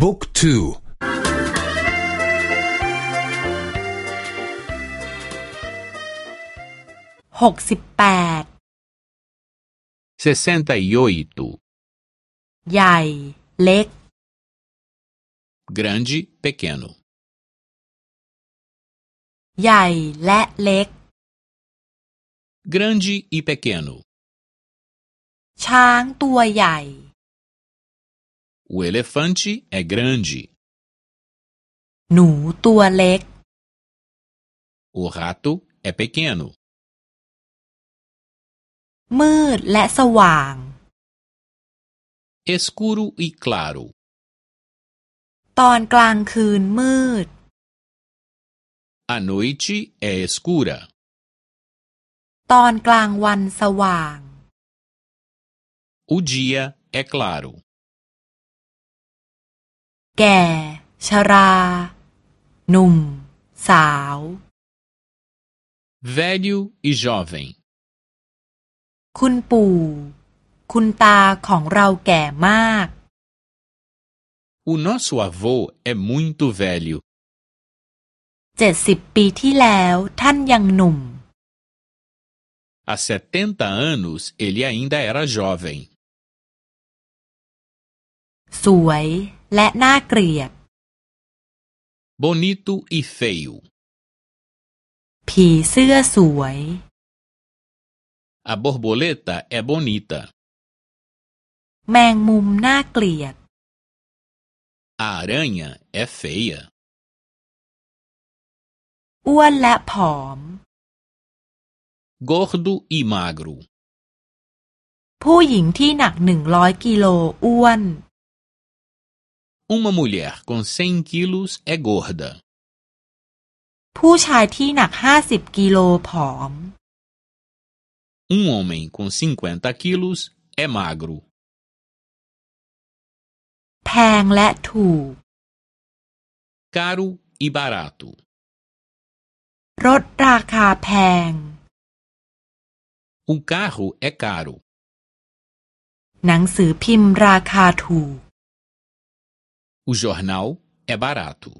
บุ๊กทูหกสิบแปดเซนตโยอิตุใหญ่เล็ก grande pequeno ใหญ่และเล็ก grande e pequeno ช้างตัวใหญ่ O elefante é grande. Nu, หนูตัวเล็ก O rato é pequeno. le, มืดและสว่าง Escuro e claro. Ton, ตอนกลางคืนมืด A noite é escura. Ton, wan, ตอนกลางวันสว่าง O dia é claro. แก่ชรา หนุ่ม สาว velho e jovem คุณปู่ คุณตาของเราแก่มาก o nosso avô é muito velho เจ็ดสิบปีที่แล้วท่านยังหนุ่ม Há 70 anos ele ainda era jovem. สวยและน่าเกลียด bonito e feio ผีเสื้อสวย a borboleta é bonita แมงมุมน่าเกลียด a aranha é feia อ้วนและผอม gordo e magro ผู้หญิงที่หนักหนึ่งร้อยกิโลอ้วน Uma mulher com 100 quilos é gorda. ผู้ชายที่หนัก50กิโลผอม Um homem com 50 quilos é magro. แพงและถูก Caro e barato. รถราคาแพง O carro é caro. หนังสือพิมพ์ราคาถูก o jornal é barato.